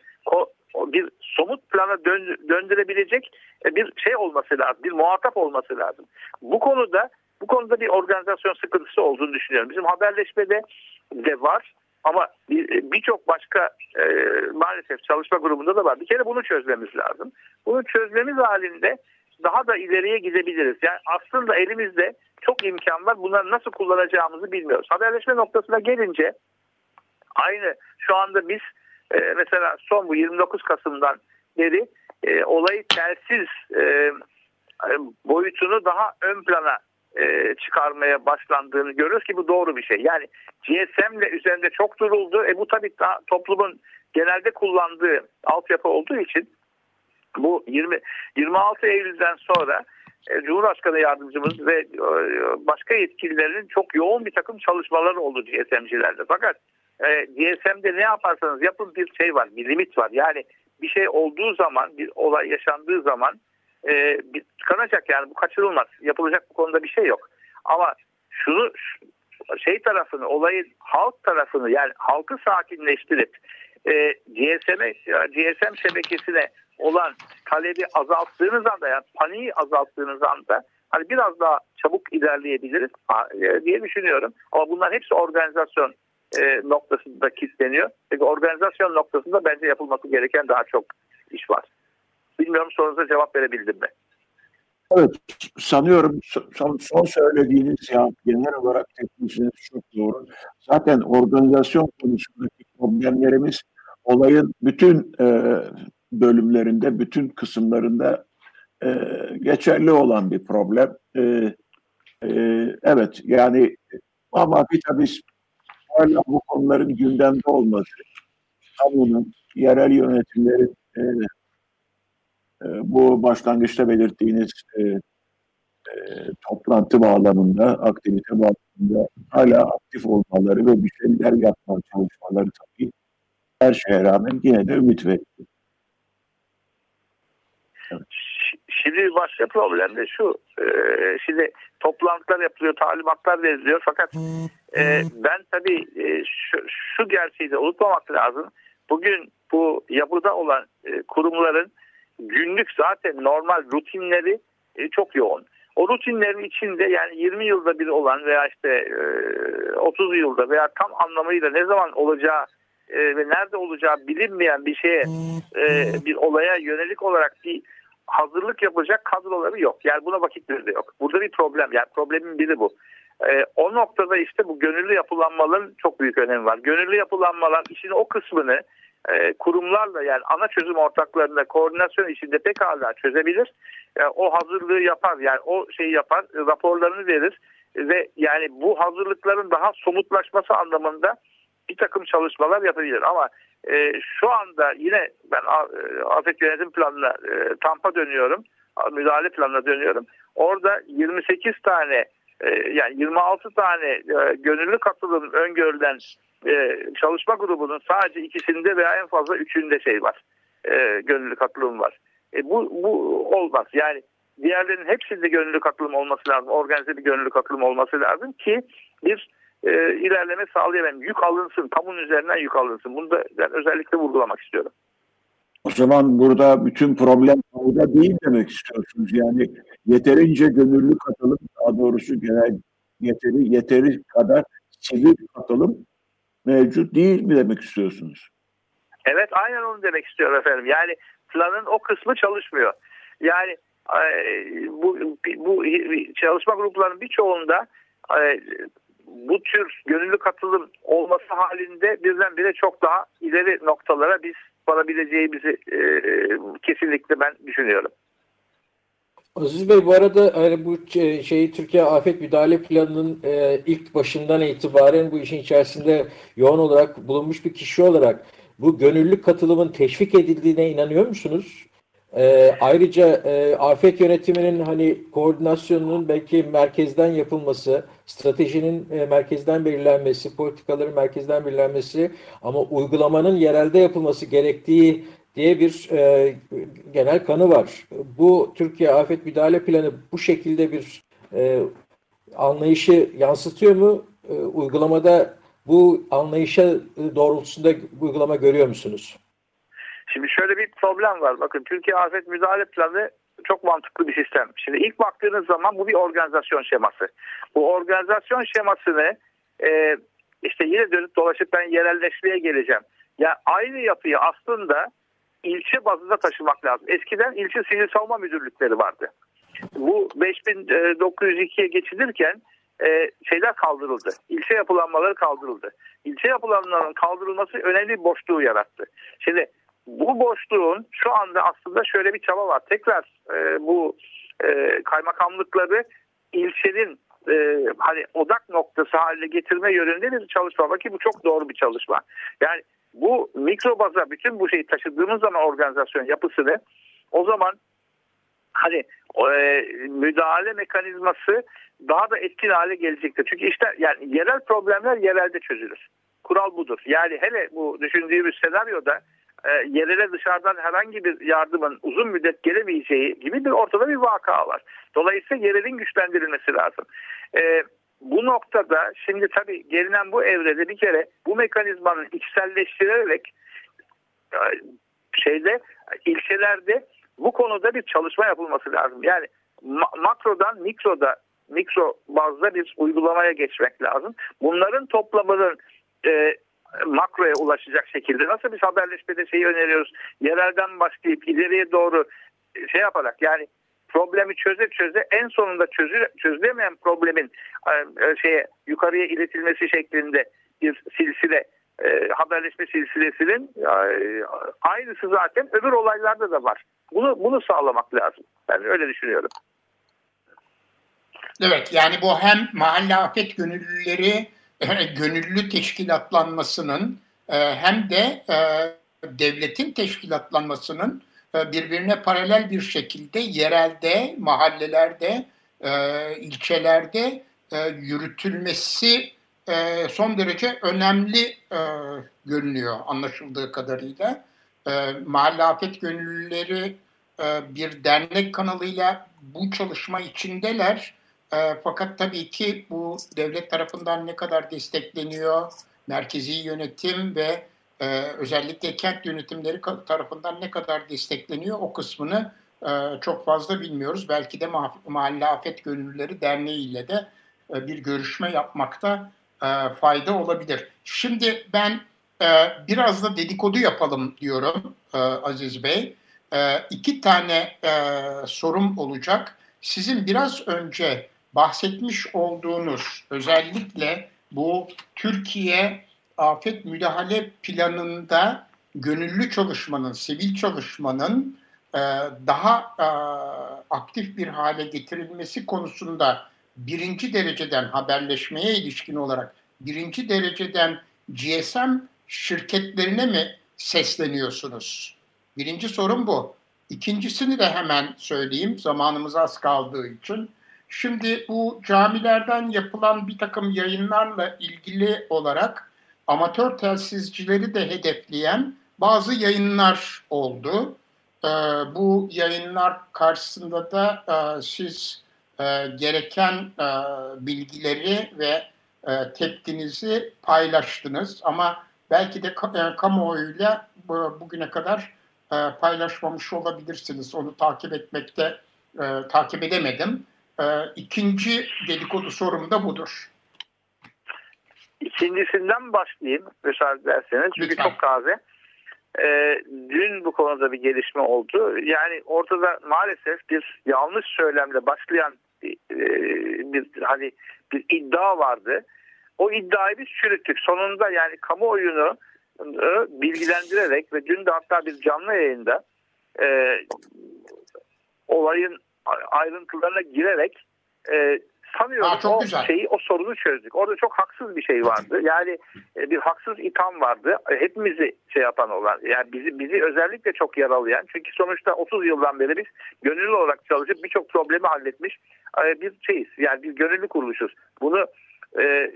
bir somut plana döndürebilecek e, bir şey olması lazım, bir muhatap olması lazım. Bu konuda bu konuda bir organizasyon sıkıntısı olduğunu düşünüyorum. Bizim haberleşmede de var ama birçok başka e, maalesef çalışma grubunda da var. Bir kere bunu çözmemiz lazım. Bunu çözmemiz halinde daha da ileriye gidebiliriz. Yani aslında elimizde çok imkan var. Bunları nasıl kullanacağımızı bilmiyoruz. Haberleşme noktasına gelince aynı şu anda biz e, mesela son bu 29 Kasım'dan beri e, olayı telsiz e, boyutunu daha ön plana e, çıkarmaya başlandığını görüyoruz ki bu doğru bir şey. Yani GSM ile üzerinde çok duruldu. E bu tabii daha toplumun genelde kullandığı altyapı olduğu için bu 20 26 Eylül'den sonra e, Cumhurbaşkanı yardımcımız ve e, başka yetkililerin çok yoğun bir takım çalışmaları oldu GSM'cilerde. Fakat e, GSM'de ne yaparsanız yapın bir şey var, bir limit var. Yani bir şey olduğu zaman, bir olay yaşandığı zaman e, tıkanacak yani bu kaçırılmaz. Yapılacak bu konuda bir şey yok. Ama şunu şey tarafını, olayın halk tarafını yani halkı sakinleştirip e, GSM, GSM şebekesine olan talebi azalttığınız anda yani paniği azalttığınız anda hani biraz daha çabuk ilerleyebiliriz e, diye düşünüyorum. Ama bunlar hepsi organizasyon e, noktasında kilitleniyor. Peki organizasyon noktasında bence yapılması gereken daha çok iş var. Bilmiyorum sorunuza cevap verebildim mi? Evet, sanıyorum son, son söylediğiniz ya genel olarak tekniğiniz çok doğru. Zaten organizasyon konusundaki problemlerimiz olayın bütün e, bölümlerinde, bütün kısımlarında e, geçerli olan bir problem. E, e, evet, yani ama bir tabii hala bu konuların gündemde olması, kamunun, yerel yönetimlerin e, bu başlangıçta belirttiğiniz e, e, toplantı bağlamında, aktivite bağlamında hala aktif olmaları ve bir şeyler yapma çalışmaları tabii her şeye rağmen yine de ümit veriyor. Şimdi başka problem de şu. E, şimdi toplantılar yapılıyor, talimatlar veriliyor. Fakat e, ben tabii e, şu, şu gerçeği de unutmamak lazım. Bugün bu yapıda olan e, kurumların günlük zaten normal rutinleri e, çok yoğun. O rutinlerin içinde yani 20 yılda bir olan veya işte e, 30 yılda veya tam anlamıyla ne zaman olacağı e, ve nerede olacağı bilinmeyen bir şeye e, bir olaya yönelik olarak bir hazırlık yapacak kadroları yok. Yani buna vakitleri de yok. Burada bir problem. Yani problemin biri bu. E, o noktada işte bu gönüllü yapılanmaların çok büyük önemi var. Gönüllü yapılanmalar işin o kısmını e, kurumlarla yani ana çözüm ortaklarında koordinasyon içinde pekala çözebilir. E, o hazırlığı yapar yani o şeyi yapar raporlarını verir. Ve yani bu hazırlıkların daha somutlaşması anlamında bir takım çalışmalar yapabilir. Ama e, şu anda yine ben e, afet yönetim planına e, TAMP'a dönüyorum. Müdahale planına dönüyorum. Orada 28 tane e, yani 26 tane e, gönüllü katılım öngörülen e, çalışma grubunun sadece ikisinde veya en fazla üçünde şey var. E, gönüllü katılım var. E, bu, bu olmaz. Yani diğerlerinin hepsinde gönüllü katılım olması lazım. Organize bir gönüllü katılım olması lazım ki bir e, ilerleme sağlayalım. Yük alınsın. Kamunun üzerinden yük alınsın. Bunu da ben özellikle vurgulamak istiyorum. O zaman burada bütün problem burada değil demek istiyorsunuz. Yani yeterince gönüllü katılım, daha doğrusu genel yeteri yeteri kadar sivil katılım mevcut değil mi demek istiyorsunuz? Evet aynen onu demek istiyorum efendim. Yani planın o kısmı çalışmıyor. Yani e, bu, bu çalışma gruplarının birçoğunda e, bu tür gönüllü katılım olması halinde birdenbire çok daha ileri noktalara biz varabileceğimizi e, kesinlikle ben düşünüyorum. Aziz Bey bu arada hani bu şeyi Türkiye Afet Müdahale Planı'nın e, ilk başından itibaren bu işin içerisinde yoğun olarak bulunmuş bir kişi olarak bu gönüllü katılımın teşvik edildiğine inanıyor musunuz? E, ayrıca e, afet yönetiminin hani koordinasyonunun belki merkezden yapılması, stratejinin e, merkezden belirlenmesi, politikaların merkezden belirlenmesi ama uygulamanın yerelde yapılması gerektiği diye bir e, genel kanı var. Bu Türkiye Afet Müdahale Planı bu şekilde bir e, anlayışı yansıtıyor mu? E, uygulamada bu anlayışa doğrultusunda uygulama görüyor musunuz? Şimdi şöyle bir problem var. Bakın Türkiye Afet Müdahale Planı çok mantıklı bir sistem. Şimdi ilk baktığınız zaman bu bir organizasyon şeması. Bu organizasyon şemasını e, işte yine dönüp dolaşıp ben yerelleşmeye geleceğim. Ya aynı yapıyı aslında ilçe bazında taşımak lazım. Eskiden ilçe sivil savunma müdürlükleri vardı. Bu 5902'ye geçilirken e, şeyler kaldırıldı. İlçe yapılanmaları kaldırıldı. İlçe yapılanmaların kaldırılması önemli bir boşluğu yarattı. Şimdi bu boşluğun şu anda aslında şöyle bir çaba var. Tekrar e, bu e, kaymakamlıkları ilçenin e, hani odak noktası haline getirme yönünde bir çalışma var ki bu çok doğru bir çalışma. Yani bu mikrobaza bütün bu şeyi taşıdığımız zaman organizasyon yapısını o zaman hani e, müdahale mekanizması daha da etkin hale gelecektir. Çünkü işte yani yerel problemler yerelde çözülür. Kural budur. Yani hele bu düşündüğümüz senaryoda e, yerele dışarıdan herhangi bir yardımın uzun müddet gelemeyeceği gibi bir ortada bir vaka var. Dolayısıyla yerelin güçlendirilmesi lazım. E, bu noktada şimdi tabii gelinen bu evrede bir kere bu mekanizmanın içselleştirilerek e, şeyde ilçelerde bu konuda bir çalışma yapılması lazım. Yani ma- makrodan mikroda mikro bazda bir uygulamaya geçmek lazım. Bunların toplamının e, makroya ulaşacak şekilde nasıl bir haberleşmede şeyi öneriyoruz. Yerelden başlayıp ileriye doğru e, şey yaparak yani problemi çöze çöze en sonunda çözü, çözülemeyen problemin e, e, şeye yukarıya iletilmesi şeklinde bir silsile e, haberleşme silsilesinin e, aynısı zaten öbür olaylarda da var. Bunu bunu sağlamak lazım. Ben öyle düşünüyorum. Evet yani bu hem mahalle afet gönüllüleri gönüllü teşkilatlanmasının e, hem de e, devletin teşkilatlanmasının birbirine paralel bir şekilde yerelde, mahallelerde, ilçelerde yürütülmesi son derece önemli görünüyor anlaşıldığı kadarıyla. Mahalle Afet Gönüllüleri bir dernek kanalıyla bu çalışma içindeler e, fakat tabii ki bu devlet tarafından ne kadar destekleniyor, merkezi yönetim ve e, özellikle kent yönetimleri tarafından ne kadar destekleniyor o kısmını e, çok fazla bilmiyoruz. Belki de Mahalle Afet Gönüllüleri Derneği ile de e, bir görüşme yapmakta e, fayda olabilir. Şimdi ben e, biraz da dedikodu yapalım diyorum e, Aziz Bey. E, iki tane e, sorum olacak. Sizin biraz önce bahsetmiş olduğunuz özellikle bu Türkiye afet müdahale planında gönüllü çalışmanın, sivil çalışmanın e, daha e, aktif bir hale getirilmesi konusunda birinci dereceden haberleşmeye ilişkin olarak birinci dereceden GSM şirketlerine mi sesleniyorsunuz? Birinci sorun bu. İkincisini de hemen söyleyeyim zamanımız az kaldığı için. Şimdi bu camilerden yapılan bir takım yayınlarla ilgili olarak amatör telsizcileri de hedefleyen bazı yayınlar oldu. Ee, bu yayınlar karşısında da e, siz e, gereken e, bilgileri ve e, tepkinizi paylaştınız. Ama belki de e, kamuoyuyla bu, bugüne kadar e, paylaşmamış olabilirsiniz. Onu takip etmekte e, takip edemedim. Ee, ikinci dedikodu sorum da budur. İkincisinden başlayayım müsaade ederseniz. Çünkü Lütfen. çok taze. e, dün bu konuda bir gelişme oldu. Yani ortada maalesef bir yanlış söylemle başlayan bir, e, bir hani bir iddia vardı. O iddiayı biz çürüttük. Sonunda yani kamuoyunu e, bilgilendirerek ve dün de hatta bir canlı yayında e, olayın ayrıntılarına girerek e, sanıyorum Aa, çok o güzel. şeyi o sorunu çözdük. Orada çok haksız bir şey vardı. Yani e, bir haksız itham vardı. E, hepimizi şey yapan olan yani bizi bizi özellikle çok yaralayan çünkü sonuçta 30 yıldan beri biz gönüllü olarak çalışıp birçok problemi halletmiş e, bir şeyiz. Yani bir gönüllü kuruluşuz. Bunu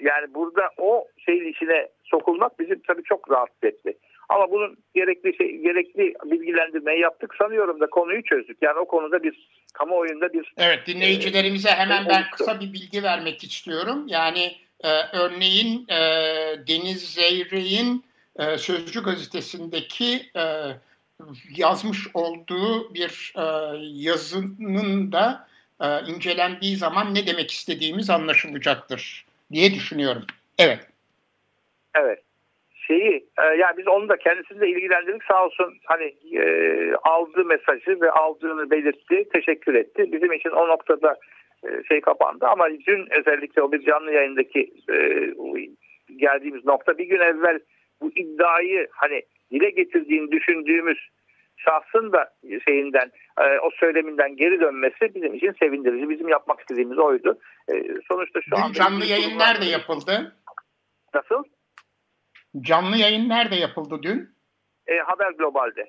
yani burada o şeyin içine sokulmak bizim tabii çok rahatsız etti. Ama bunun gerekli şey, gerekli bilgilendirmeyi yaptık. Sanıyorum da konuyu çözdük. Yani o konuda bir kamuoyunda bir... Evet dinleyicilerimize e, hemen ben kısa bir bilgi vermek istiyorum. Yani e, örneğin e, Deniz Zeyrek'in e, Sözcü gazetesindeki e, yazmış olduğu bir e, yazının da e, incelendiği zaman ne demek istediğimiz anlaşılacaktır diye düşünüyorum. Evet. Evet şeyi e, yani biz onu da kendisini de ilgilendirdik sağ olsun hani e, aldığı mesajı ve aldığını belirtti teşekkür etti bizim için o noktada e, şey kapandı ama dün özellikle o bir canlı yayındaki e, geldiğimiz nokta bir gün evvel bu iddiayı hani dile getirdiğini düşündüğümüz şahsın da şeyinden e, o söyleminden geri dönmesi bizim için sevindirici. Bizim yapmak istediğimiz oydu. E, sonuçta şu an canlı yayın nerede yapıldı? Nasıl? Canlı yayın nerede yapıldı dün? E, Haber Global'de.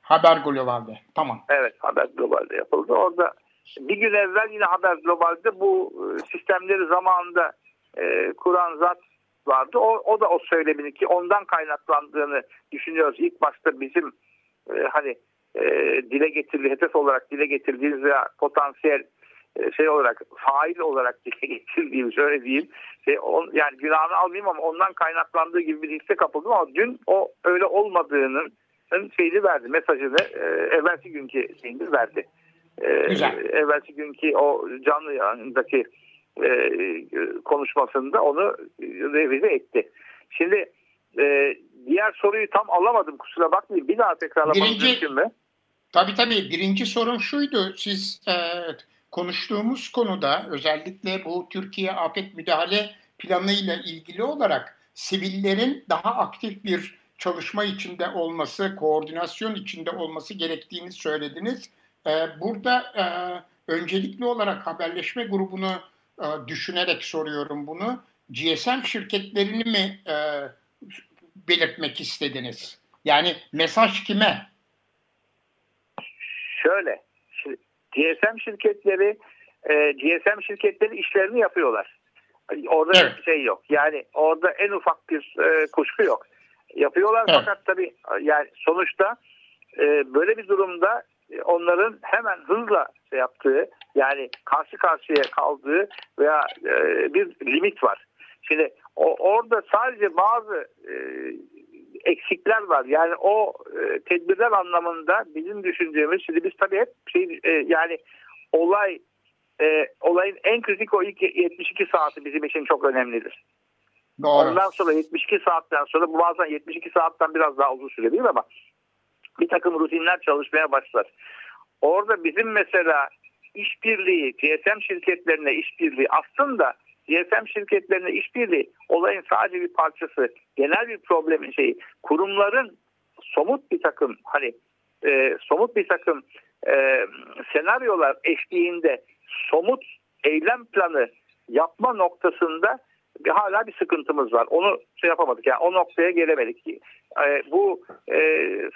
Haber Global'de. Tamam. Evet Haber Global'de yapıldı. Orada bir gün evvel yine Haber Global'de bu e, sistemleri zamanında e, kuran zat vardı. O, o da o söylemini ki ondan kaynaklandığını düşünüyoruz. İlk başta bizim e, hani e, dile getirdiği, hedef olarak dile getirdiğimiz veya potansiyel şey olarak fail olarak dile getirdiğimiz öyle diyeyim. Şey, on, yani günahını almayayım ama ondan kaynaklandığı gibi bir hisse kapıldım ama dün o öyle olmadığının şeyini verdi. Mesajını e, evvelsi günkü şeyini verdi. E, Güzel. Evvelsi günkü o canlı yayındaki e, konuşmasında onu revize etti. Şimdi e, diğer soruyu tam alamadım kusura bakmayın. Bir daha tekrarlamanız mümkün mü? Tabii tabii. Birinci sorun şuydu. Siz e, konuştuğumuz konuda özellikle bu Türkiye afet müdahale planı ile ilgili olarak sivillerin daha aktif bir çalışma içinde olması, koordinasyon içinde olması gerektiğini söylediniz. Ee, burada e, öncelikli olarak haberleşme grubunu e, düşünerek soruyorum bunu. GSM şirketlerini mi e, belirtmek istediniz? Yani mesaj kime? Şöyle, GSM şirketleri e, GSM şirketleri işlerini yapıyorlar. Orada evet. şey yok. Yani orada en ufak bir e, kuşku yok. Yapıyorlar evet. fakat tabii yani sonuçta e, böyle bir durumda onların hemen hızla şey yaptığı yani karşı karşıya kaldığı veya e, bir limit var. Şimdi o, orada sadece bazı e, eksikler var. Yani o e, tedbirler anlamında bizim düşündüğümüz şimdi biz tabii hep şey e, yani olay e, olayın en kritik o ilk 72 saati bizim için çok önemlidir. Doğru. Ondan sonra 72 saatten sonra bu bazen 72 saatten biraz daha uzun sürebilir ama bir takım rutinler çalışmaya başlar. Orada bizim mesela işbirliği, GSM şirketlerine işbirliği aslında GSM şirketlerine işbirliği olayın sadece bir parçası. Genel bir problemin şeyi. Kurumların somut bir takım hani e, somut bir takım e, senaryolar eşliğinde somut eylem planı yapma noktasında bir, hala bir sıkıntımız var. Onu şey yapamadık. Yani o noktaya gelemedik. E, bu e,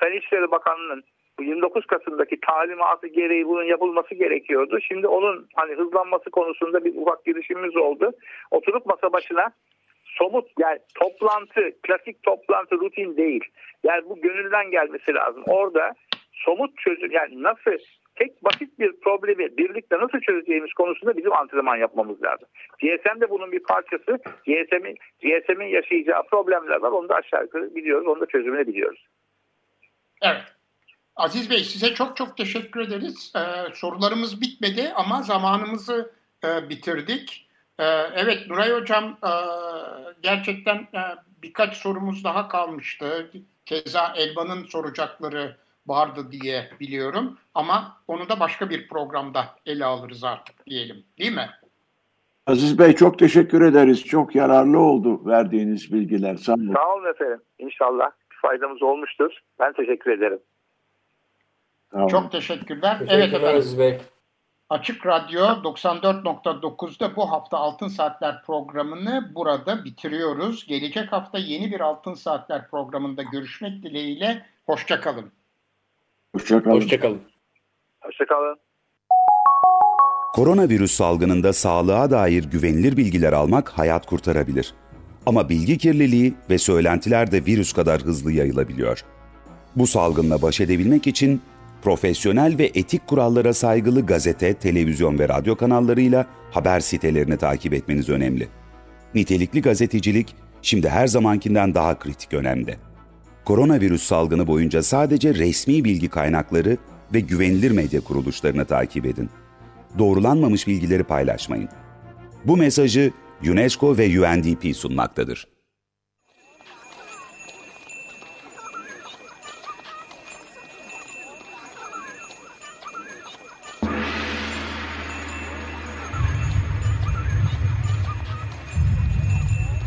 Sayın İçişleri Bakanlığı'nın 29 Kasım'daki talimatı gereği bunun yapılması gerekiyordu. Şimdi onun hani hızlanması konusunda bir ufak girişimimiz oldu. Oturup masa başına somut yani toplantı, klasik toplantı rutin değil. Yani bu gönülden gelmesi lazım. Orada somut çözüm yani nasıl tek basit bir problemi birlikte nasıl çözeceğimiz konusunda bizim antrenman yapmamız lazım. GSM de bunun bir parçası. GSM'in GSM'in yaşayacağı problemler var. Onu da aşağı yukarı biliyoruz. Onu da çözümünü biliyoruz. Evet. Aziz Bey size çok çok teşekkür ederiz. Ee, sorularımız bitmedi ama zamanımızı e, bitirdik. Ee, evet Nuray Hocam e, gerçekten e, birkaç sorumuz daha kalmıştı. Keza Elvan'ın soracakları vardı diye biliyorum ama onu da başka bir programda ele alırız artık diyelim değil mi? Aziz Bey çok teşekkür ederiz. Çok yararlı oldu verdiğiniz bilgiler. Sağ olun. Sağ olun efendim. İnşallah faydamız olmuştur. Ben teşekkür ederim. Olun. Çok teşekkürler. evet Teşekkürler efendim. Aziz Bey. Açık Radyo 94.9'da bu hafta Altın Saatler programını burada bitiriyoruz. Gelecek hafta yeni bir Altın Saatler programında görüşmek dileğiyle. Hoşçakalın. Hoşçakalın. Hoşçakalın. Hoşçakalın. Koronavirüs salgınında sağlığa dair güvenilir bilgiler almak hayat kurtarabilir. Ama bilgi kirliliği ve söylentiler de virüs kadar hızlı yayılabiliyor. Bu salgınla baş edebilmek için profesyonel ve etik kurallara saygılı gazete, televizyon ve radyo kanallarıyla haber sitelerini takip etmeniz önemli. Nitelikli gazetecilik şimdi her zamankinden daha kritik önemde. Koronavirüs salgını boyunca sadece resmi bilgi kaynakları ve güvenilir medya kuruluşlarını takip edin. Doğrulanmamış bilgileri paylaşmayın. Bu mesajı UNESCO ve UNDP sunmaktadır.